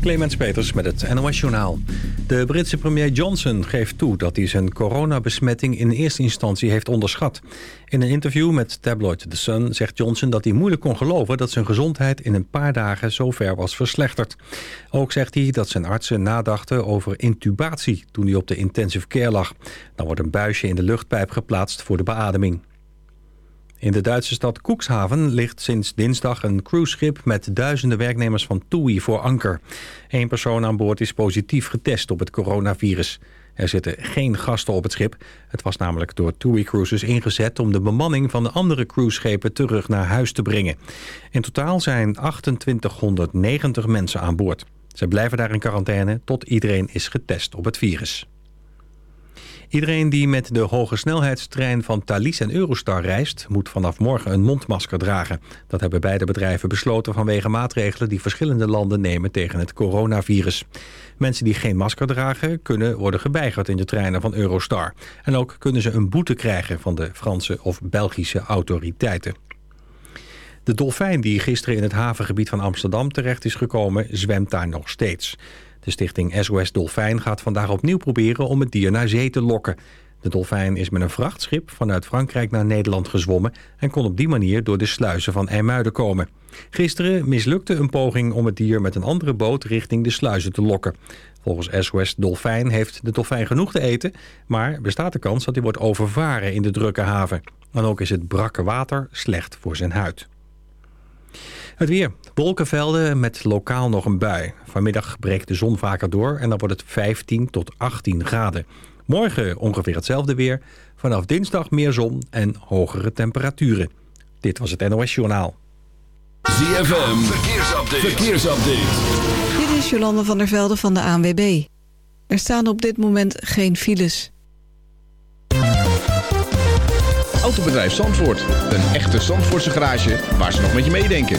Clemens Peters met het NOS Journaal. De Britse premier Johnson geeft toe dat hij zijn coronabesmetting in eerste instantie heeft onderschat. In een interview met tabloid The Sun zegt Johnson dat hij moeilijk kon geloven dat zijn gezondheid in een paar dagen zo ver was verslechterd. Ook zegt hij dat zijn artsen nadachten over intubatie toen hij op de intensive care lag. Dan wordt een buisje in de luchtpijp geplaatst voor de beademing. In de Duitse stad Koekshaven ligt sinds dinsdag een cruiseschip met duizenden werknemers van TUI voor anker. Eén persoon aan boord is positief getest op het coronavirus. Er zitten geen gasten op het schip. Het was namelijk door TUI Cruises ingezet om de bemanning van de andere cruiseschepen terug naar huis te brengen. In totaal zijn 2890 mensen aan boord. Ze blijven daar in quarantaine tot iedereen is getest op het virus. Iedereen die met de hoge snelheidstrein van Thalys en Eurostar reist... moet vanaf morgen een mondmasker dragen. Dat hebben beide bedrijven besloten vanwege maatregelen... die verschillende landen nemen tegen het coronavirus. Mensen die geen masker dragen kunnen worden geweigerd in de treinen van Eurostar. En ook kunnen ze een boete krijgen van de Franse of Belgische autoriteiten. De dolfijn die gisteren in het havengebied van Amsterdam terecht is gekomen... zwemt daar nog steeds. De stichting SOS Dolfijn gaat vandaag opnieuw proberen om het dier naar zee te lokken. De dolfijn is met een vrachtschip vanuit Frankrijk naar Nederland gezwommen... en kon op die manier door de sluizen van IJmuiden komen. Gisteren mislukte een poging om het dier met een andere boot richting de sluizen te lokken. Volgens SOS Dolfijn heeft de dolfijn genoeg te eten... maar bestaat de kans dat hij wordt overvaren in de drukke haven. En ook is het brakke water slecht voor zijn huid. Het weer. Wolkenvelden met lokaal nog een bui. Vanmiddag breekt de zon vaker door en dan wordt het 15 tot 18 graden. Morgen ongeveer hetzelfde weer. Vanaf dinsdag meer zon en hogere temperaturen. Dit was het NOS Journaal. ZFM. Verkeersupdate. Verkeersupdate. Dit is Jolande van der Velde van de ANWB. Er staan op dit moment geen files. Autobedrijf Zandvoort. Een echte Zandvoortse garage waar ze nog met je meedenken.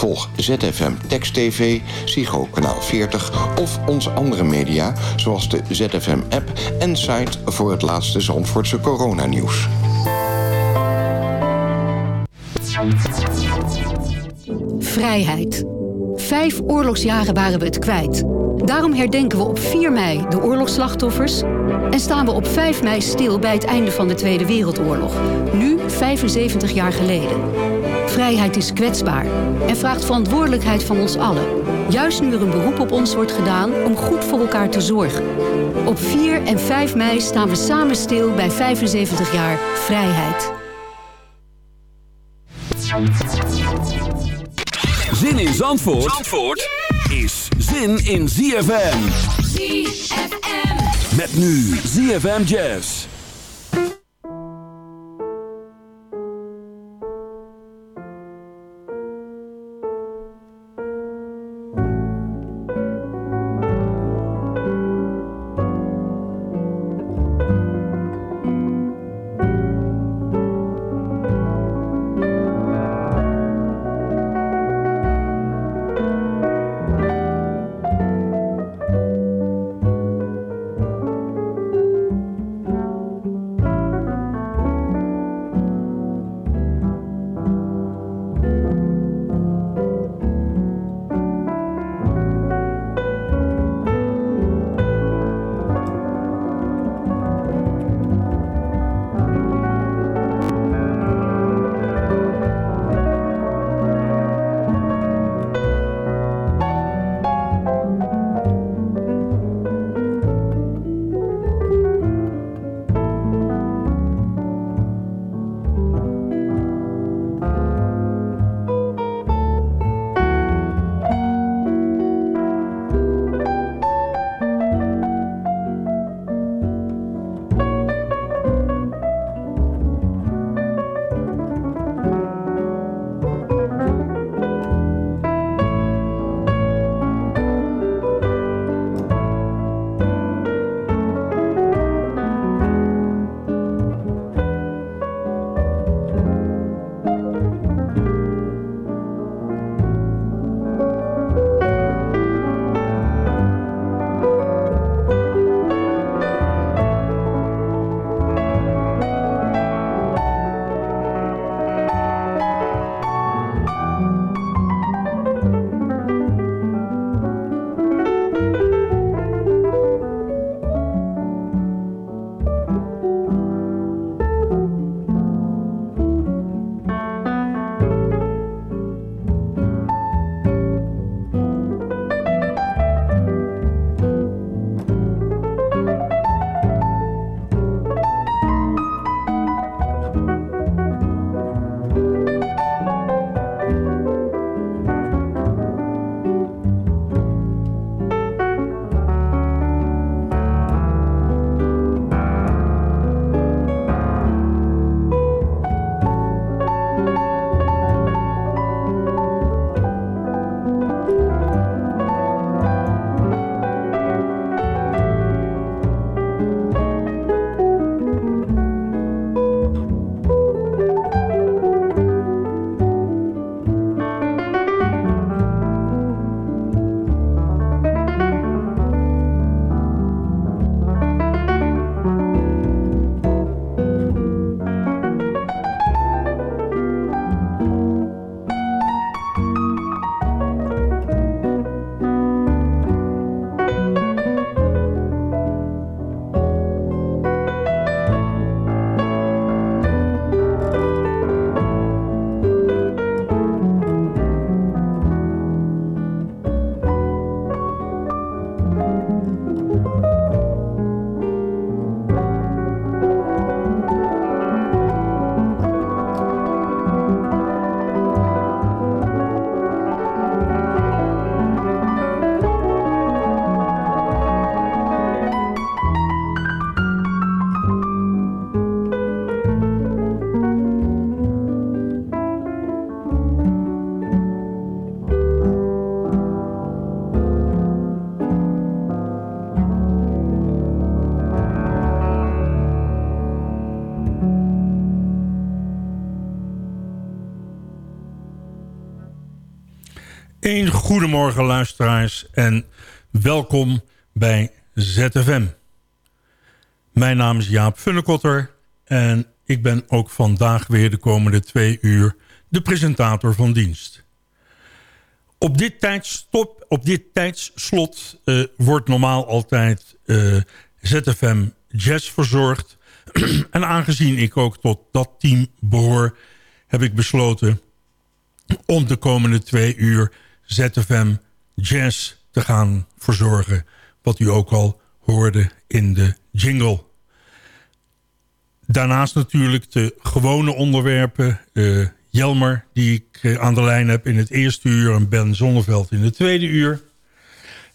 Volg ZFM Text TV, Psycho Kanaal 40 of onze andere media... zoals de ZFM-app en site voor het laatste Zandvoortse coronanieuws. Vrijheid. Vijf oorlogsjaren waren we het kwijt. Daarom herdenken we op 4 mei de oorlogsslachtoffers... en staan we op 5 mei stil bij het einde van de Tweede Wereldoorlog. Nu 75 jaar geleden. Vrijheid is kwetsbaar en vraagt verantwoordelijkheid van ons allen. Juist nu er een beroep op ons wordt gedaan om goed voor elkaar te zorgen. Op 4 en 5 mei staan we samen stil bij 75 jaar vrijheid. Zin in Zandvoort, Zandvoort is zin in ZFM. ZFM. Met nu ZFM Jazz. Goedemorgen luisteraars en welkom bij ZFM. Mijn naam is Jaap Funnekotter en ik ben ook vandaag weer de komende twee uur de presentator van dienst. Op dit tijdstop, op dit tijdsslot uh, wordt normaal altijd eh, ZFM Jazz verzorgd. en aangezien ik ook tot dat team behoor, heb ik besloten om de komende twee uur ZFM Jazz te gaan verzorgen. Wat u ook al hoorde in de jingle. Daarnaast natuurlijk de gewone onderwerpen. Uh, Jelmer, die ik eh, aan de lijn heb in het eerste uur... en Ben Zonneveld in het tweede uur.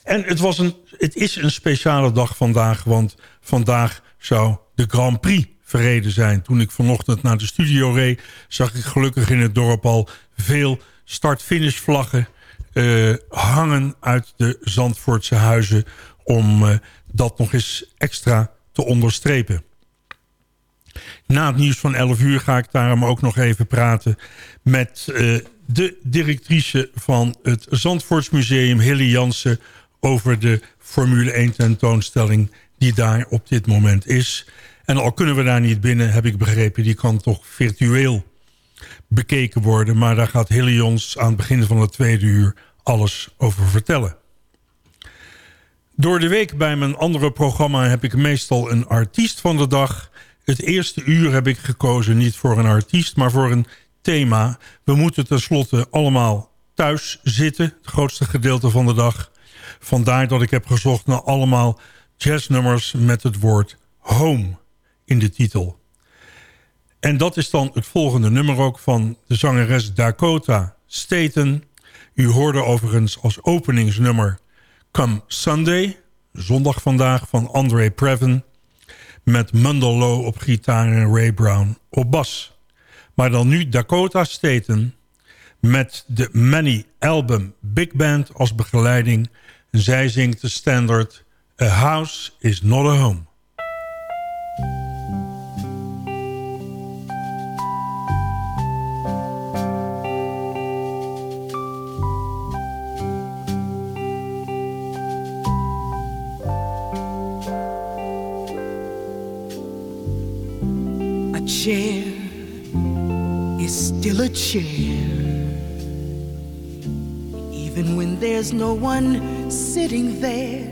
En het, was een, het is een speciale dag vandaag... want vandaag zou de Grand Prix verreden zijn. Toen ik vanochtend naar de studio reed... zag ik gelukkig in het dorp al veel start-finish vlaggen... Uh, hangen uit de Zandvoortse huizen... om uh, dat nog eens extra te onderstrepen. Na het nieuws van 11 uur ga ik daarom ook nog even praten... met uh, de directrice van het Zandvoortsmuseum, Hilly Jansen... over de Formule 1 tentoonstelling die daar op dit moment is. En al kunnen we daar niet binnen, heb ik begrepen... die kan toch virtueel bekeken worden. Maar daar gaat Hilly ons aan het begin van het tweede uur alles over vertellen. Door de week bij mijn andere programma heb ik meestal een artiest van de dag. Het eerste uur heb ik gekozen niet voor een artiest, maar voor een thema. We moeten tenslotte allemaal thuis zitten, het grootste gedeelte van de dag. Vandaar dat ik heb gezocht naar allemaal jazznummers met het woord home in de titel. En dat is dan het volgende nummer ook van de zangeres Dakota Staten. U hoorde overigens als openingsnummer Come Sunday, zondag vandaag van Andre Previn... met Mundell Lowe op gitaar en Ray Brown op bas. Maar dan nu Dakota Staten met de Many Album Big Band als begeleiding. Zij zingt de standard A House is Not a Home. Chair. Is still a chair, even when there's no one sitting there.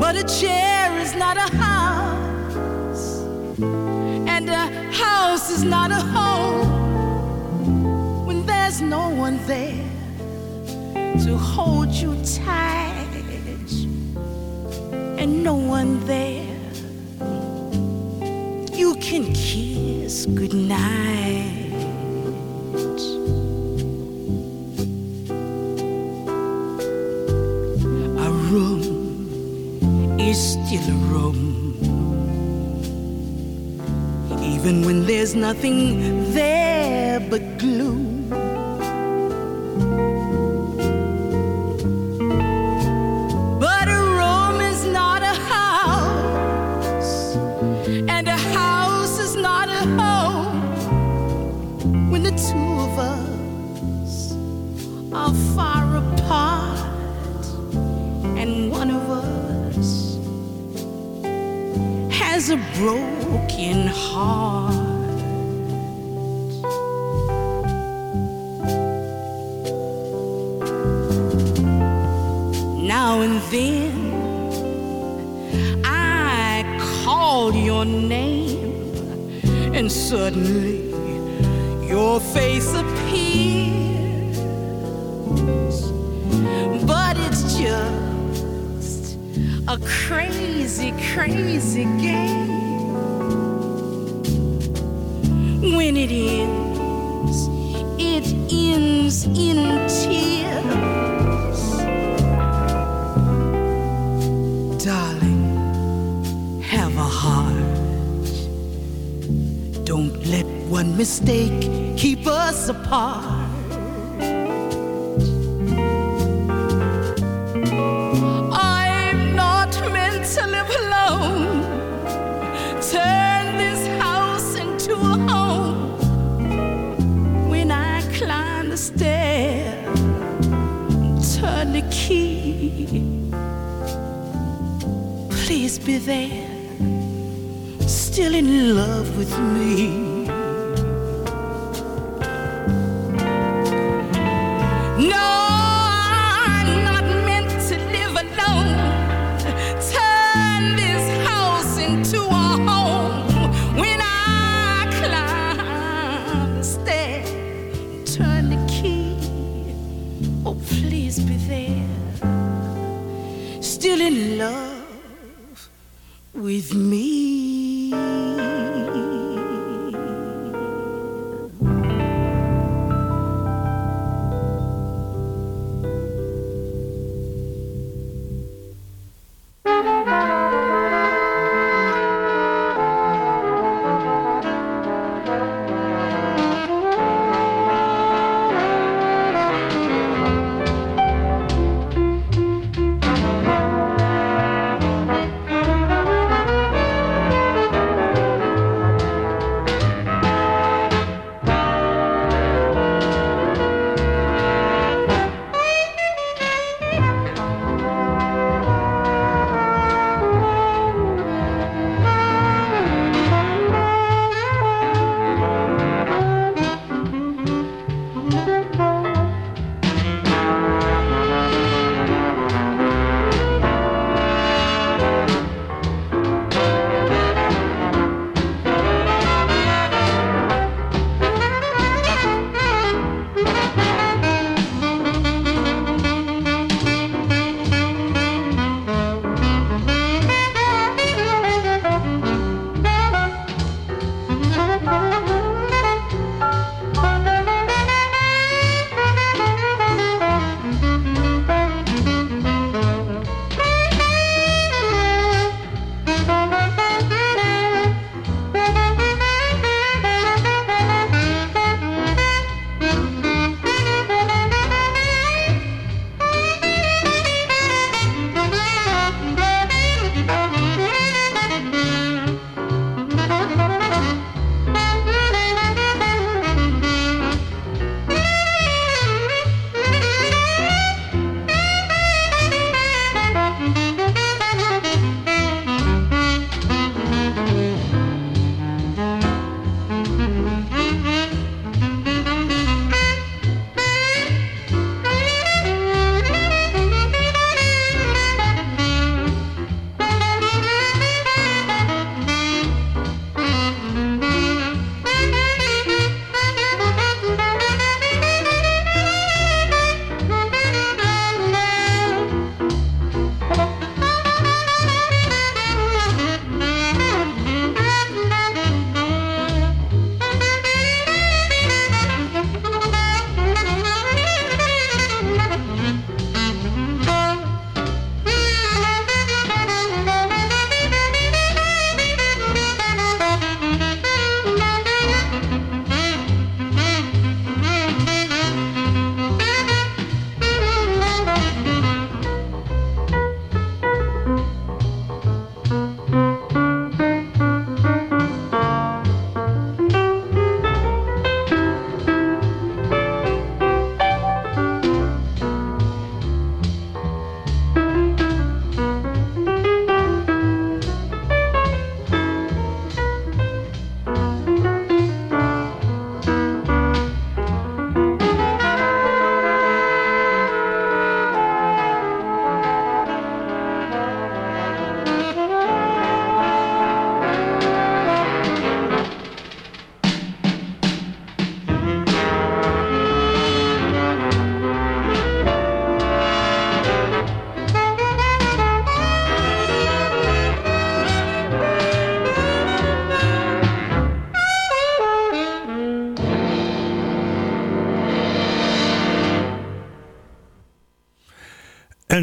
But a chair is not a house, and a house is not a home. When there's no one there to hold you kiss goodnight. A room is still a room, even when there's nothing there but glue. Broken heart. Now and then I called your name, and suddenly your face appears. But it's just a crazy, crazy game. It ends, it ends in tears. Darling, have a heart. Don't let one mistake keep us apart. Be there, still in love with me.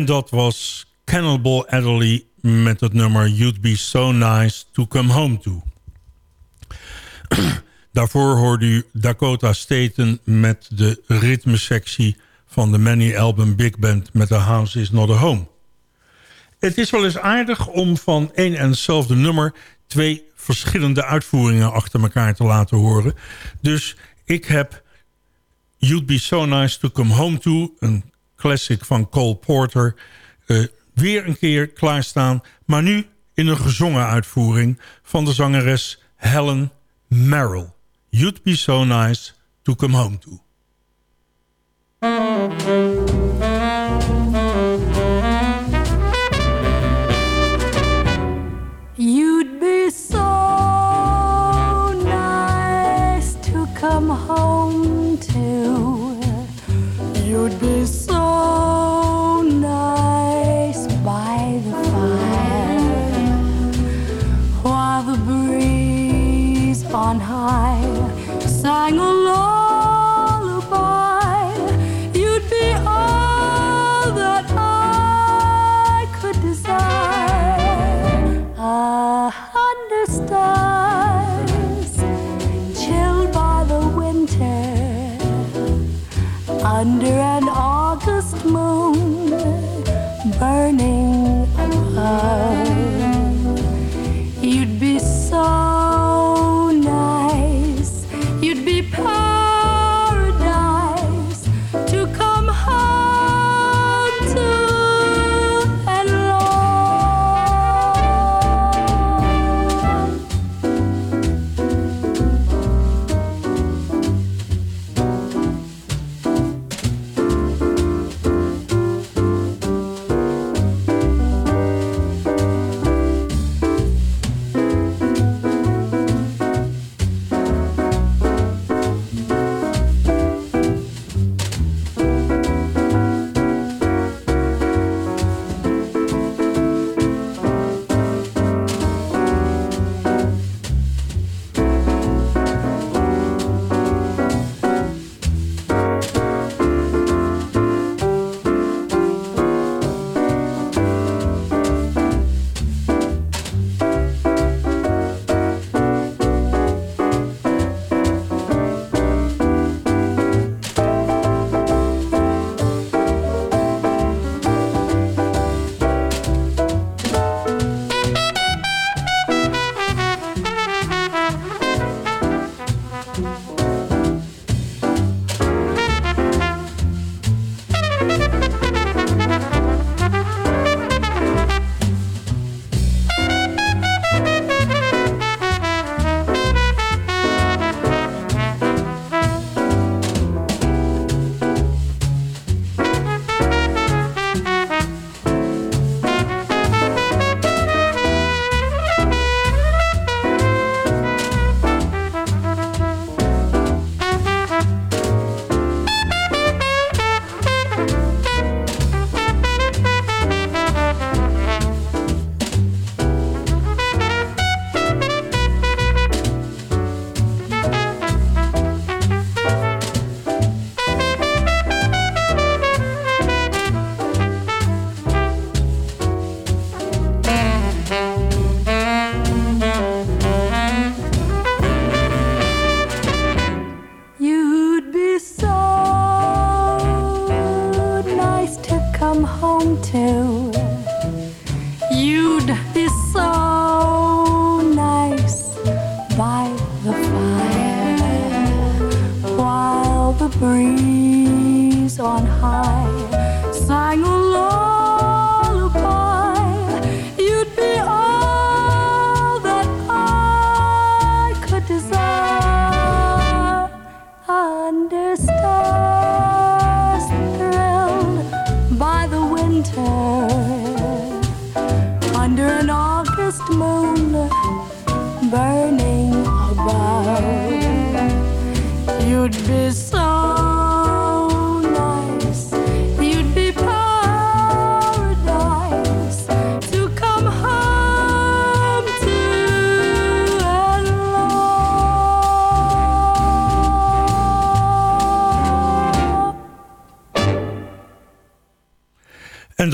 Dat was Cannibal Adderley met het nummer You'd Be So Nice To Come Home To. Daarvoor hoorde u Dakota Staten met de ritmesectie van de Many Album Big Band met The House Is Not A Home. Het is wel eens aardig om van één en hetzelfde nummer twee verschillende uitvoeringen achter elkaar te laten horen. Dus ik heb You'd Be So Nice To Come Home To... een classic van Cole Porter... Uh, weer een keer klaarstaan. Maar nu in een gezongen uitvoering van de zangeres Helen Merrill. You'd Be So Nice To Come Home To.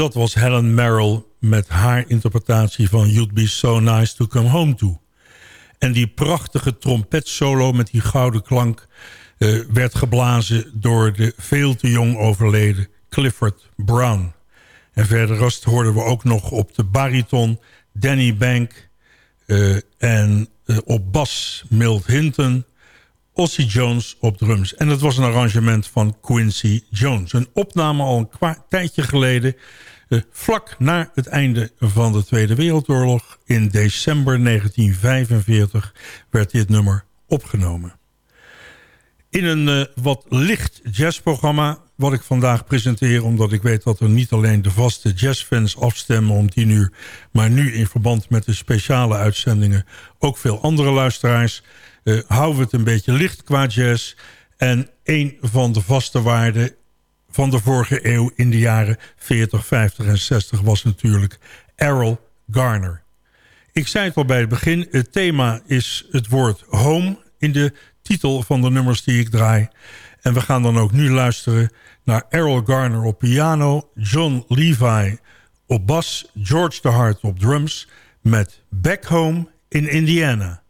Dat was Helen Merrill met haar interpretatie van You'd Be So Nice To Come Home To. En die prachtige trompetsolo met die gouden klank... eh, werd geblazen door de veel te jong overleden Clifford Brown. En verder rest hoorden we ook nog op de bariton Danny Bank... Uh, en uh, op bas Milt Hinton. Ossie Jones op drums. En dat was een arrangement van Quincy Jones. Een opname al een tijdje geleden. Uh, vlak na het einde van de Tweede Wereldoorlog. In december 1945 werd dit nummer opgenomen. In een wat licht jazzprogramma wat ik vandaag presenteer... omdat ik weet dat er niet alleen de vaste jazzfans afstemmen om tien uur... maar nu in verband met de speciale uitzendingen... ook veel andere luisteraars... Uh, houden we het een beetje licht qua jazz. En een van de vaste waarden van de vorige eeuw... in de jaren 40, 50 en 60 was natuurlijk Errol Garner. Ik zei het al bij het begin, het thema is het woord home... in de titel van de nummers die ik draai... En we gaan dan ook nu luisteren naar Errol Garner op piano... John Levi op bas, George de Hart op drums... met Back Home in Indiana.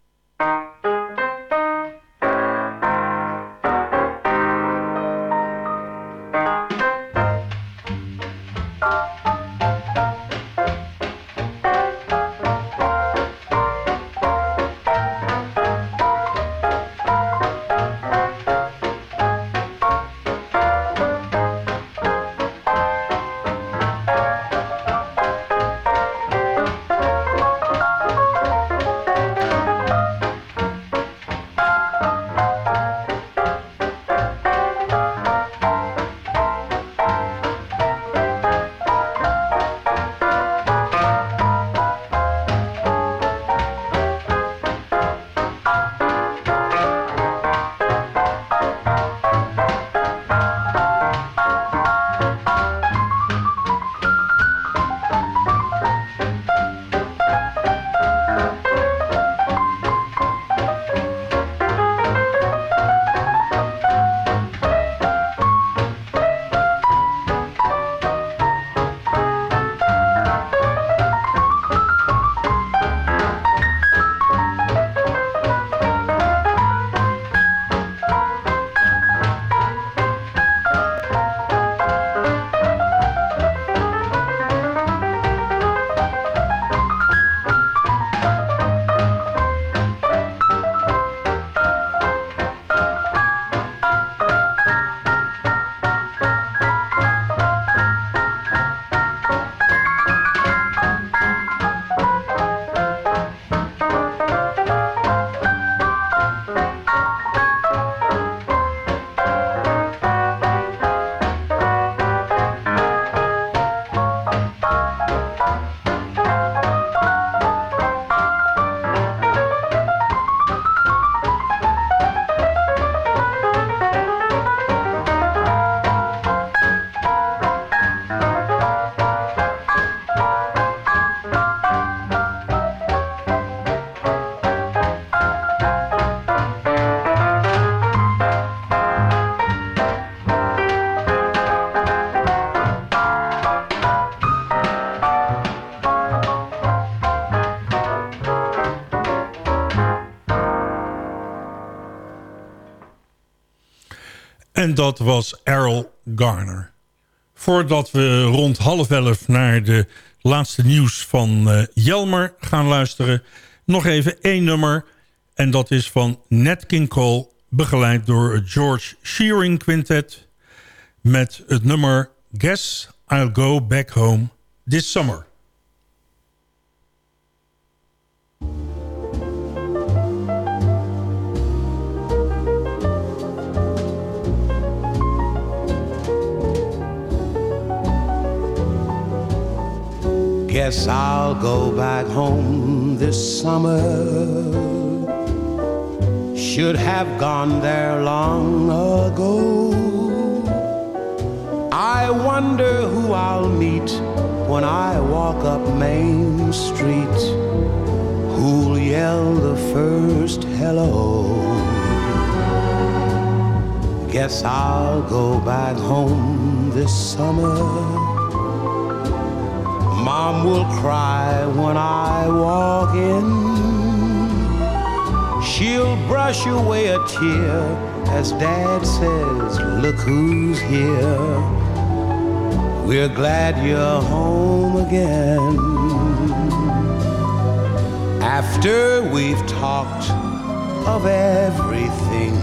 Dat was Errol Garner. Voordat we rond half elf naar de laatste nieuws van uh, Jelmer gaan luisteren... nog even één nummer. En dat is van Nat King Cole, begeleid door het George Shearing Quintet... met het nummer Guess I'll Go Back Home This Summer. Guess I'll go back home this summer. Should have gone there long ago. I wonder who I'll meet when I walk up Main Street. Who'll yell the first hello? Guess I'll go back home this summer. Mom will cry when I walk in. She'll brush away a tear as Dad says, Look who's here. We're glad you're home again. After we've talked of everything,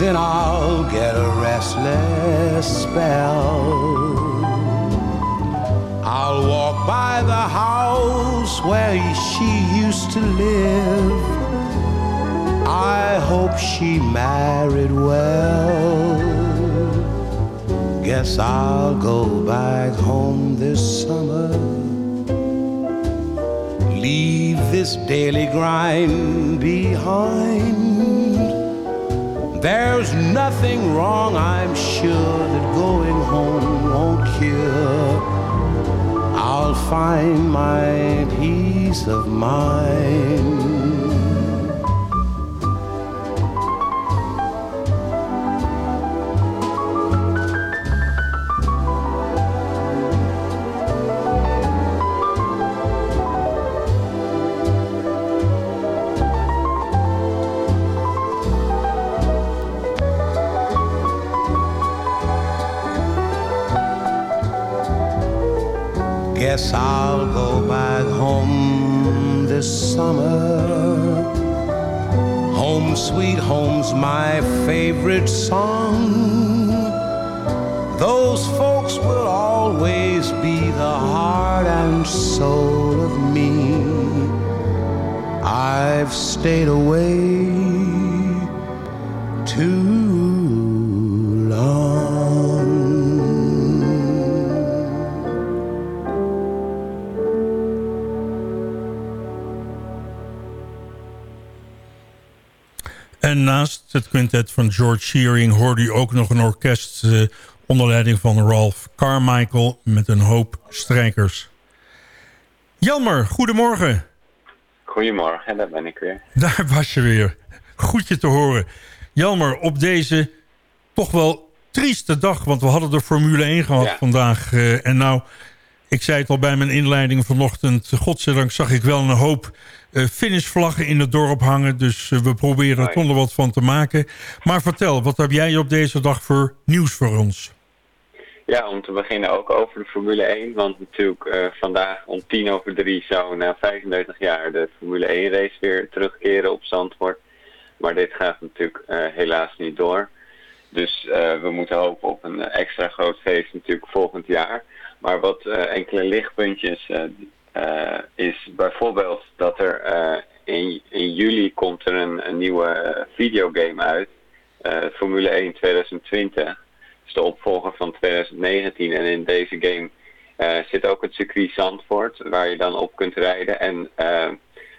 then I'll get a restless spell. I'll walk by the house where she used to live. I hope she married well. Guess I'll go back home this summer. Leave this daily grind behind. There's nothing wrong, I'm sure, that going home won't cure. I'll find my peace of mind. Guess I'll go back home this summer. Home, sweet home's my favorite song. Those folks will always be the heart and soul of me. I've stayed away too het quintet van George Shearing hoorde u ook nog een orkest eh, onder leiding van Ralph Carmichael met een hoop strijkers. Jelmer, goedemorgen. Goedemorgen, daar ben ik weer. Daar was je weer. Goed je te horen. Jelmer, op deze toch wel trieste dag, want we hadden de Formule 1 gehad Ja. vandaag. eh, en nou, ik zei het al bij mijn inleiding vanochtend, godzijdank zag ik wel een hoop eh, finishvlaggen in het dorp hangen. Dus eh, we proberen er toch nog wat van te maken. Maar vertel, wat heb jij op deze dag voor nieuws voor ons? Ja, om te beginnen ook over de Formule 1. Want natuurlijk eh, vandaag om tien over drie zou na 35 jaar de Formule 1 race weer terugkeren op Zandvoort. Maar dit gaat natuurlijk helaas niet door. Dus we moeten hopen op een extra groot feest natuurlijk volgend jaar. Maar wat eh, enkele lichtpuntjes eh, eh, is bijvoorbeeld dat er in, in juli komt er een, een nieuwe videogame uit. Formule 1 2020 is de opvolger van 2019. En in deze game zit ook het circuit Zandvoort, waar je dan op kunt rijden. En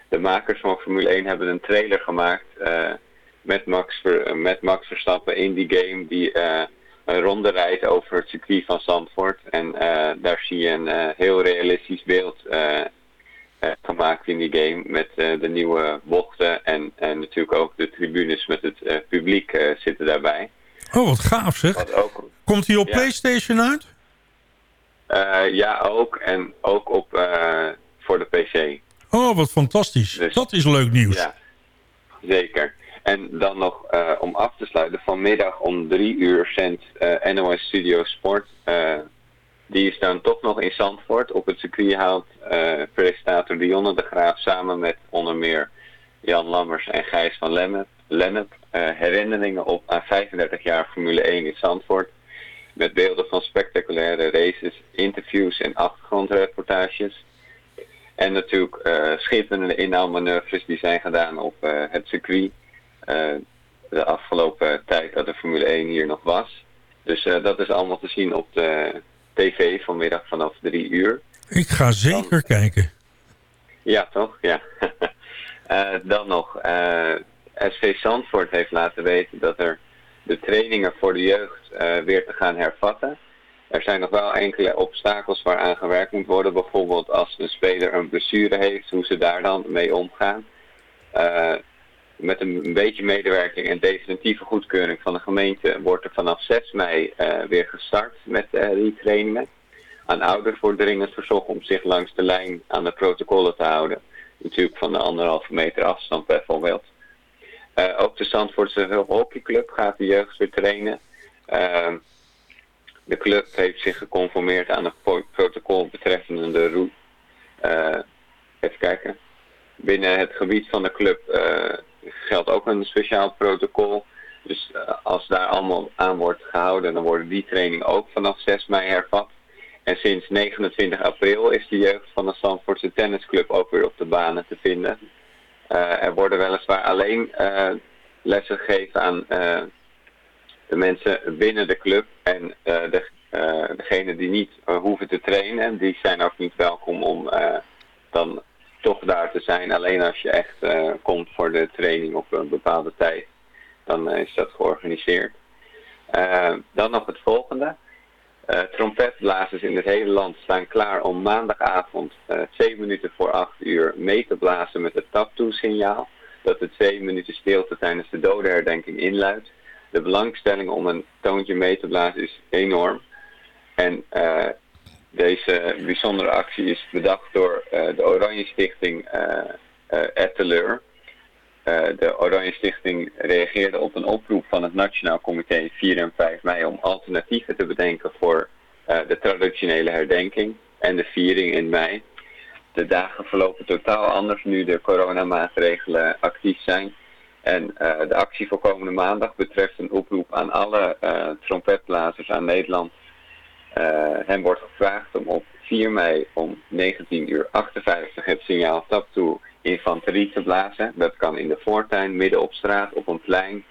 de makers van Formule 1 hebben een trailer gemaakt met, Max met Max Verstappen in die game die een ronde rijdt over het circuit van Zandvoort. En eh, daar zie je een eh, heel realistisch beeld eh, gemaakt in die game met de nieuwe bochten en, en natuurlijk ook de tribunes met het publiek zitten daarbij. Oh, wat gaaf zeg. Wat ook Komt hij op Ja. Playstation uit? Ja, ook. En ook op, voor de PC. Oh, wat fantastisch. Dus- Dat is leuk nieuws. Ja, zeker. En dan nog eh, om af te sluiten. Vanmiddag om drie uur zendt eh, NOS Studio Sport. eh, die is dan toch nog in Zandvoort. Op het circuit haalt presentator Dionne de Graaf samen met onder meer Jan Lammers en Gijs van Lennep, Lennep herinneringen op aan 35 jaar Formule 1 in Zandvoort. Met beelden van spectaculaire races, interviews en achtergrondreportages. En natuurlijk schitterende inhaalmanoeuvres die zijn gedaan op het circuit. Eh, de afgelopen tijd dat de Formule 1 hier nog was. Dus eh, dat is allemaal te zien op de tv vanmiddag vanaf drie uur. Ik ga zeker kijken. Ja, toch? Ja. Eh, dan nog, SV Zandvoort heeft laten weten dat er de trainingen voor de jeugd weer te gaan hervatten. Er zijn nog wel enkele obstakels waaraan gewerkt moet worden. Bijvoorbeeld als een speler een blessure heeft, hoe ze daar dan mee omgaan. Eh, met een beetje medewerking en definitieve goedkeuring van de gemeente wordt er vanaf 6 mei eh, weer gestart met eh, die trainingen. Aan ouders wordt dringend verzocht om zich langs de lijn aan de protocollen te houden. Natuurlijk van de anderhalve meter afstand bijvoorbeeld. Eh, ook de Zandvoortse Hulp Hockeyclub gaat de jeugd weer trainen. Ehm, de club heeft zich geconformeerd aan het pro- protocol betreffende de route. even kijken. Binnen het gebied van de club geldt ook een speciaal protocol. Dus als daar allemaal aan wordt gehouden, dan worden die trainingen ook vanaf 6 mei hervat. En sinds 29 april is de jeugd van de Zandvoortse tennisclub ook weer op de banen te vinden. er worden weliswaar alleen lessen gegeven aan de mensen binnen de club en de degenen die niet hoeven te trainen, die zijn ook niet welkom om dan toch daar te zijn. Alleen als je echt komt voor de training op een bepaalde tijd, dan is dat georganiseerd. dan nog het volgende. trompetblazers in het hele land staan klaar om maandagavond twee minuten voor acht uur mee te blazen met het tap-toe-signaal. Dat de twee minuten stilte tijdens de dodenherdenking inluidt. De belangstelling om een toontje mee te blazen is enorm. En deze bijzondere actie is bedacht door uh, de Oranje Stichting uh, Etteleur. de Oranje Stichting reageerde op een oproep van het Nationaal Comité 4 en 5 mei om alternatieven te bedenken voor de traditionele herdenking en de viering in mei. De dagen verlopen totaal anders nu de coronamaatregelen actief zijn. En de actie voor komende maandag betreft een oproep aan alle trompetblazers aan Nederland uh, hem wordt gevraagd om op 4 mei om 19 uur 58 het signaal tap toe infanterie te blazen. Dat kan in de voortuin, midden op straat, op een plein,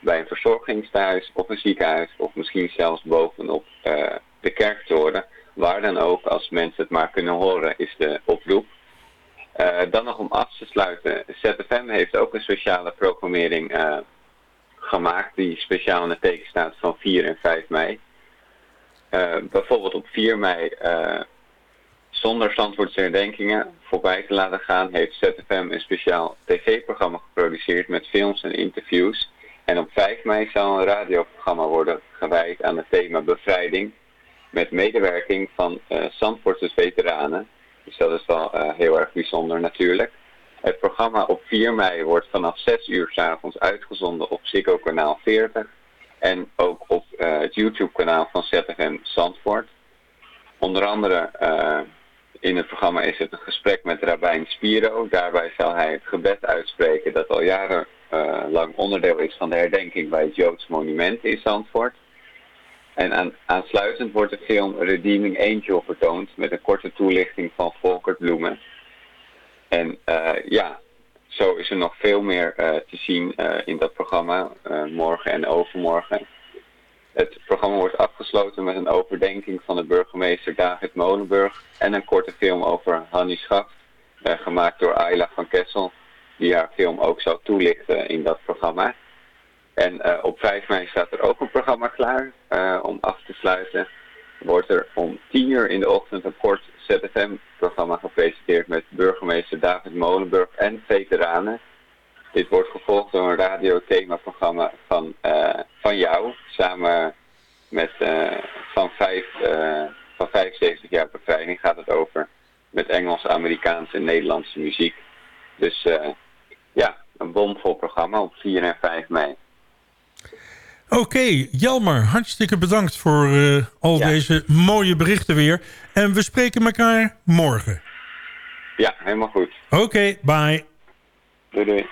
bij een verzorgingstehuis of een ziekenhuis of misschien zelfs bovenop uh, de kerktoren. Waar dan ook, als mensen het maar kunnen horen, is de oproep. Uh, dan nog om af te sluiten, ZFM heeft ook een speciale programmering gemaakt die speciaal in het teken staat van 4 en 5 mei. Uh, bijvoorbeeld op 4 mei uh, zonder Zandvoortse herdenkingen voorbij te laten gaan, heeft ZFM een speciaal tv-programma geproduceerd met films en interviews. En op 5 mei zal een radioprogramma worden gewijd aan het thema bevrijding met medewerking van uh, veteranen. Dus dat is wel heel erg bijzonder natuurlijk. Het programma op 4 mei wordt vanaf 6 uur s avonds uitgezonden op Ziggo kanaal 40 en ook op uh, het YouTube-kanaal van ZFM Zandvoort. Onder andere uh, in het programma is het een gesprek met Rabijn Spiro. Daarbij zal hij het gebed uitspreken dat al jarenlang uh, onderdeel is van de herdenking bij het Joods monument in Zandvoort. En aan, aansluitend wordt de film Redeeming Angel vertoond met een korte toelichting van Volkert Bloemen. En ja, zo is er nog veel meer uh, te zien uh, in dat programma, uh, morgen en overmorgen. Het programma wordt afgesloten met een overdenking van de burgemeester David Molenburg en een korte film over Hanni Schaft, gemaakt door Ayla van Kessel, die haar film ook zal toelichten in dat programma. En op 5 mei staat er ook een programma klaar om af te sluiten. Wordt er om 10 uur in de ochtend een kort ZFM-programma gepresenteerd met burgemeester David Molenburg en veteranen. Dit wordt gevolgd door een radiothemaprogramma van, uh, van jou, samen met uh, van, vijf, uh, van 75 jaar bevrijding gaat het over. Met Engelse, Amerikaanse en Nederlandse muziek. Dus ja, een bomvol programma op 4 en 5 mei. Oké, okay, Jelmer, hartstikke bedankt voor uh, al ja. deze mooie berichten weer. En we spreken elkaar morgen. Ja, helemaal goed. Oké, okay, bye. Doei doei.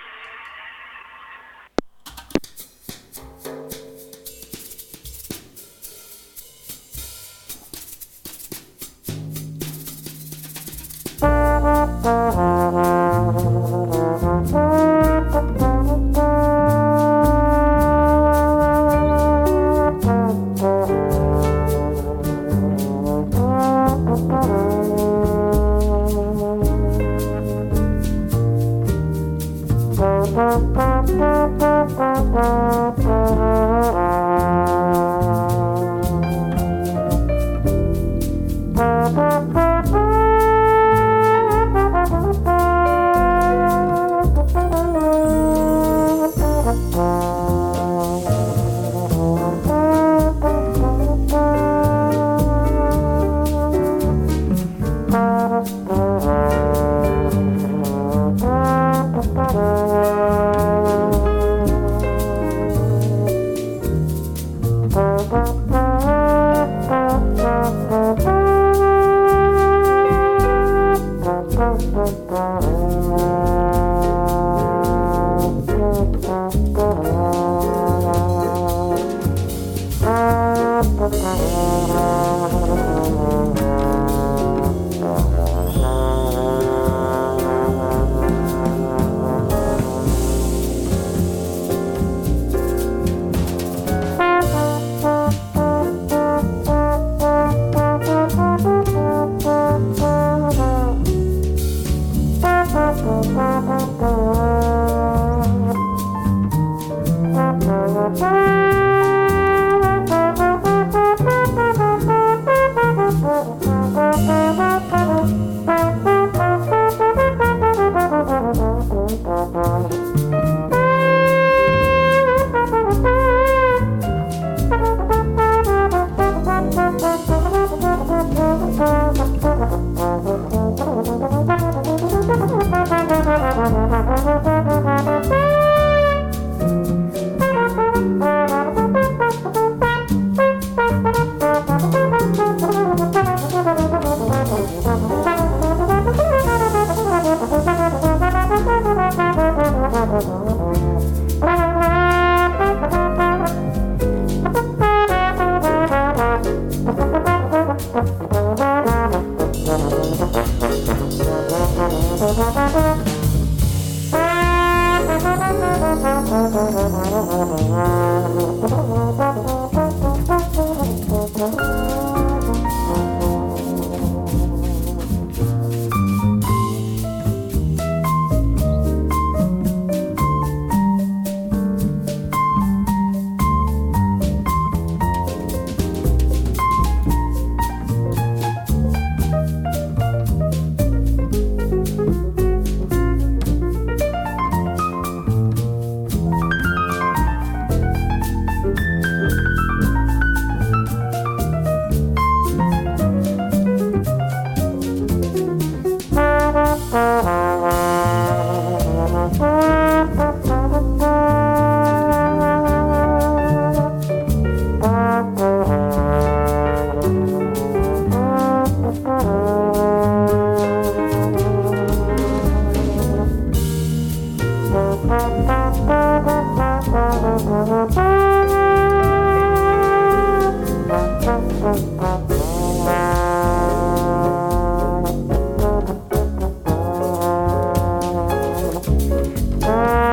Bye.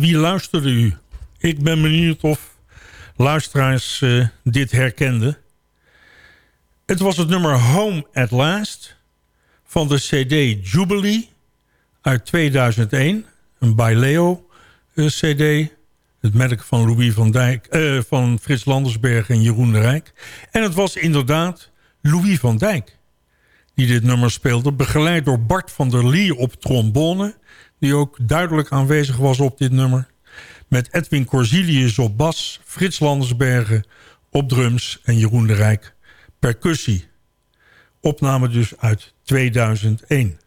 Wie luisterde u? Ik ben benieuwd of luisteraars uh, dit herkenden. Het was het nummer Home at Last van de cd Jubilee uit 2001. Een Baileo uh, cd. Het merk van Louis van Dijk, uh, van Frits Landersberg en Jeroen de Rijk. En het was inderdaad Louis van Dijk die dit nummer speelde. Begeleid door Bart van der Lee op trombone. Die ook duidelijk aanwezig was op dit nummer. Met Edwin Corsilius op bas. Frits Landersbergen op drums. En Jeroen de Rijk percussie. Opname dus uit 2001.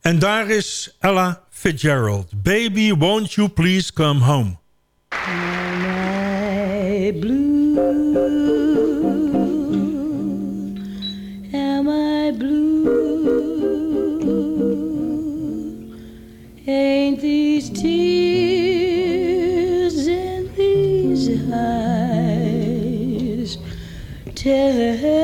En daar is Ella Fitzgerald. Baby, won't you please come home? I blue? Ain't these tears in these eyes telling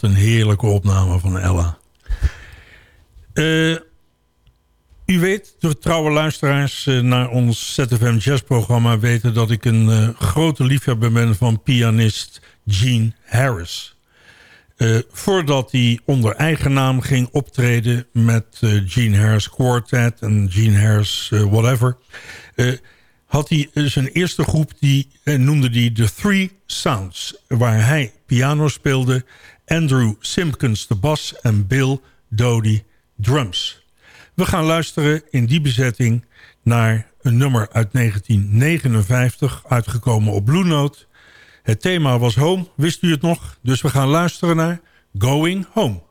Wat een heerlijke opname van Ella. Eh, u weet, de trouwe luisteraars eh, naar ons ZFM Jazz programma weten dat ik een eh, grote liefhebber ben van pianist Gene Harris. Voordat hij onder eigen naam ging optreden met Gene Harris Quartet en Gene Harris whatever... had hij zijn eerste groep, die noemde hij The Three Sounds. Waar hij piano speelde, Andrew Simpkins de bas en Bill Doty drums. We gaan luisteren in die bezetting naar een nummer uit 1959, uitgekomen op Blue Note. Het thema was Home, wist u het nog? Dus we gaan luisteren naar Going Home.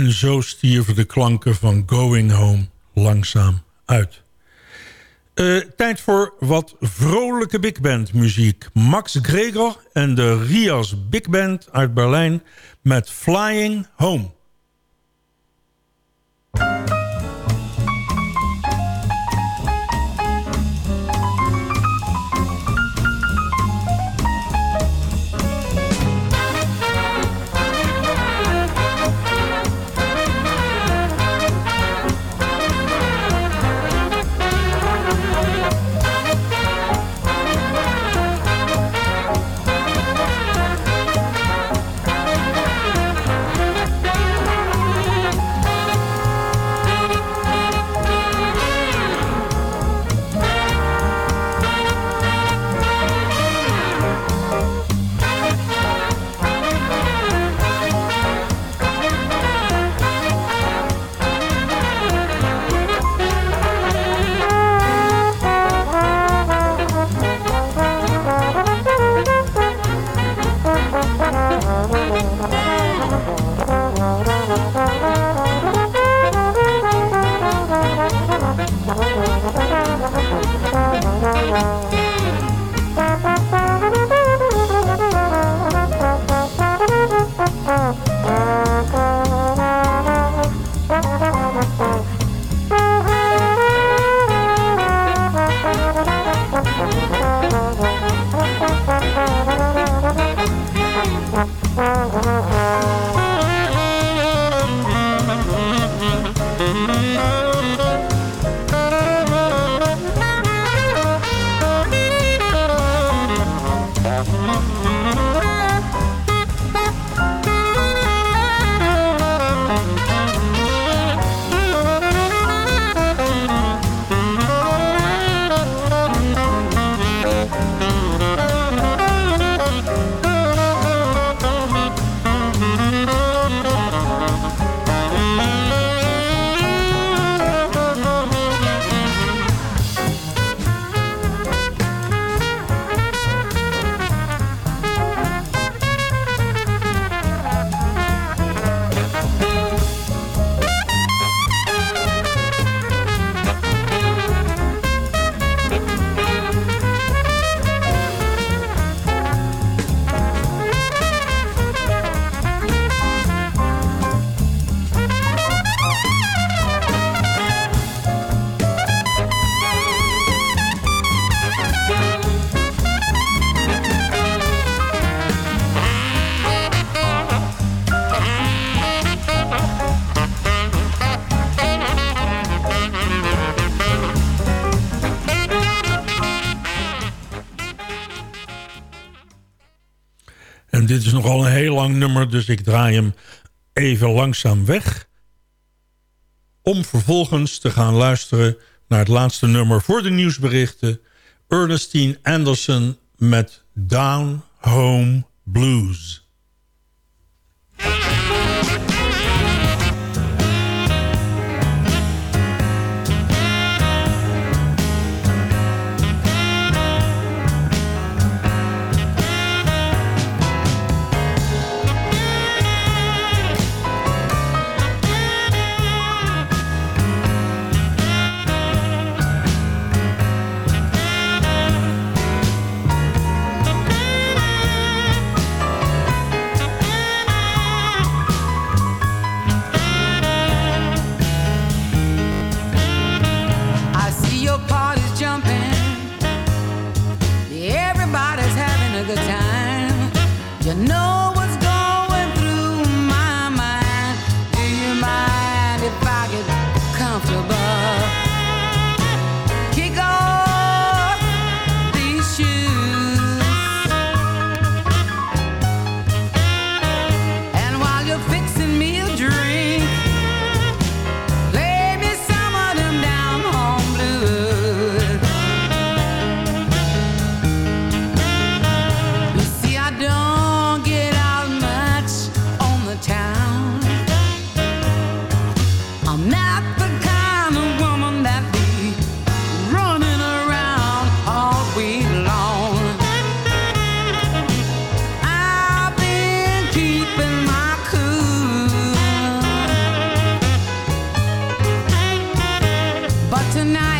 En zo stierven de klanken van Going Home langzaam uit. Uh, tijd voor wat vrolijke big band muziek. Max Gregor en de Rias Big Band uit Berlijn met Flying Home. En dit is nogal een heel lang nummer, dus ik draai hem even langzaam weg. Om vervolgens te gaan luisteren naar het laatste nummer voor de nieuwsberichten. Ernestine Anderson met Down Home Blues. tonight.